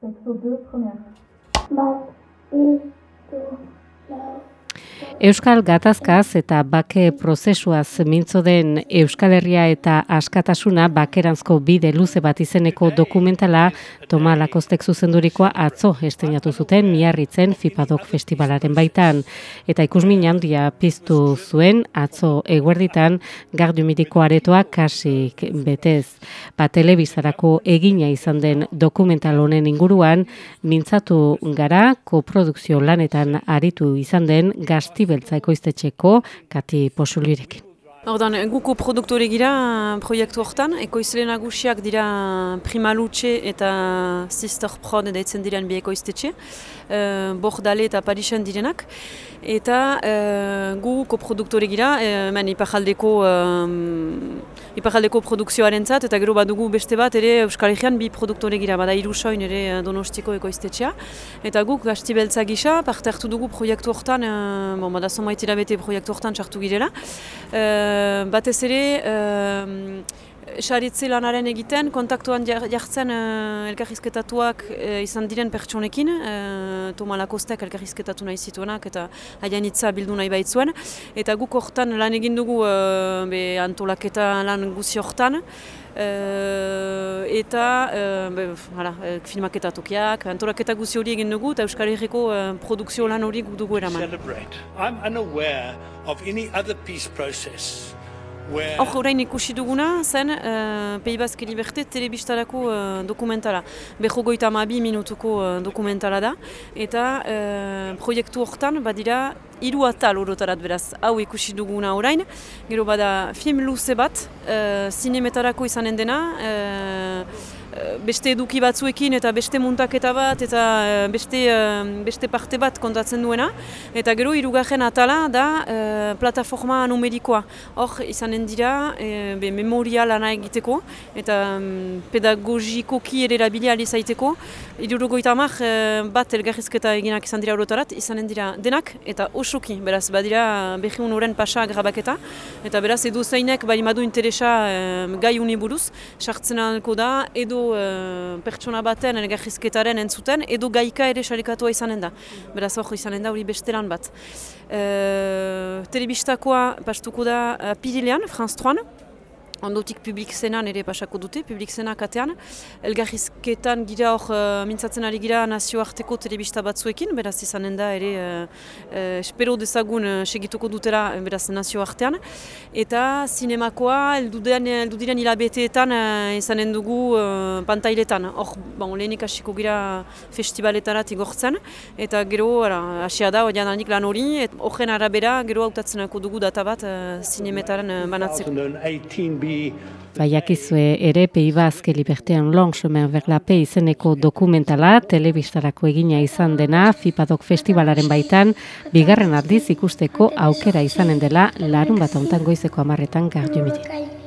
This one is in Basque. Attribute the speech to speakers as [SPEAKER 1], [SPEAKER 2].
[SPEAKER 1] Exo 2, première.
[SPEAKER 2] Baptisto,
[SPEAKER 3] Euskal gatazkaz eta bake prozesuaz mintzo den Euskal Herria eta askatasuna bakeranzko bide luze bat izeneko dokumentala Toma Lakostek zuzendurikoa atzo esteinatu zuten miarritzen Fipadok festivalaren baitan. Eta ikusmin handia piztu zuen atzo eguerditan gardumidiko aretoa kasik betez. Ba telebizarako egina izan den dokumental honen inguruan mintzatu gara koprodukzio lanetan aritu izan den gazti beltza ekoiztetxeko kati posulirekin.
[SPEAKER 4] Ordan, guko produktore gira proiektu hortan, ekoizle nagusiak dira Primalutxe eta Sister Prod daitzen diren bi ekoiztetxe, uh, Bordale eta Parisen direnak, eta uh, gu koproduktore gira, hemen iparaldeko um, iparaldeko produkzioaren zat, eta gero badugu beste bat ere Euskal Herrian bi produktore gira, bada irusoin ere donostiko ekoiztetxea, eta guk gazti beltza gisa, parte hartu dugu proiektu hortan, uh, bon, bada somaitira bete proiektu hortan txartu girela, uh, batez ere, Saritze lanaren egiten, kontaktuan jartzen uh, elkarrizketatuak uh, izan diren pertsonekin, uh, Toma Lakostek elkarrizketatu nahi zituenak eta haien hitza bildu nahi baitzuen. Eta guk hortan lan egin dugu uh, be, antolaketa lan guzi hortan. Uh, eta uh, be, hala, filmaketa tokiak, antolaketa guzi hori egin dugu eta Euskal Herriko uh, produkzio lan hori dugu eraman.
[SPEAKER 5] Celebrate. I'm unaware of any other peace process
[SPEAKER 4] Hor orain ikusi duguna zen uh, Pei Baske Liberte telebistarako uh, dokumentala. Beho goita bi minutuko uh, dokumentala da. Eta uh, proiektu hortan badira hiru atal orotarat beraz hau ikusi duguna orain. Gero bada film luze bat, uh, zinemetarako izanen dena, uh, beste eduki batzuekin eta beste muntaketa bat eta beste, beste parte bat kontatzen duena. Eta gero hirugarren atala da e, plataforma numerikoa. Hor izanen dira e, be, memoria lana egiteko eta um, pedagogikoki ere erabilia alizaiteko. Irurogoita amak bat elgarrizketa eginak izan dira orotarat, izanen dira denak eta osoki. Beraz, badira behiun horren pasa grabaketa. Eta beraz, edo zeinek bari madu interesa e, gai uniburuz, sartzen alko da, edo uh, pertsona baten elgarrizketaren entzuten, edo gaika ere sarikatua izanen da. Beraz hori izanen da hori beste lan bat. Uh, telebistakoa pastuko da uh, Pirilean, Franz 3 ondotik publik zenan ere pasako dute, publik zena katean. Elgarrizketan gira hor uh, mintzatzen ari gira nazioarteko telebista batzuekin, beraz izanen da ere uh, uh, espero dezagun uh, segituko dutela beraz nazioartean. Eta sinemakoa eldu diren hilabeteetan uh, izanen dugu uh, pantailetan. Hor, bon, lehenik hasiko gira festivaletarat igortzen, eta gero, hasia da, odian anik lan hori, horren arabera, gero hautatzen dugu data bat sinemetaren uh, banatzeko.
[SPEAKER 5] 2018
[SPEAKER 3] Baiakizue ere Peiba Azke Libertean Long Chemin Vers la Paix izeneko dokumentala telebistarako egina izan dena Fipadok Festivalaren baitan bigarren aldiz ikusteko aukera izanen dela larun bat ontan goizeko amarretan gardiumitik.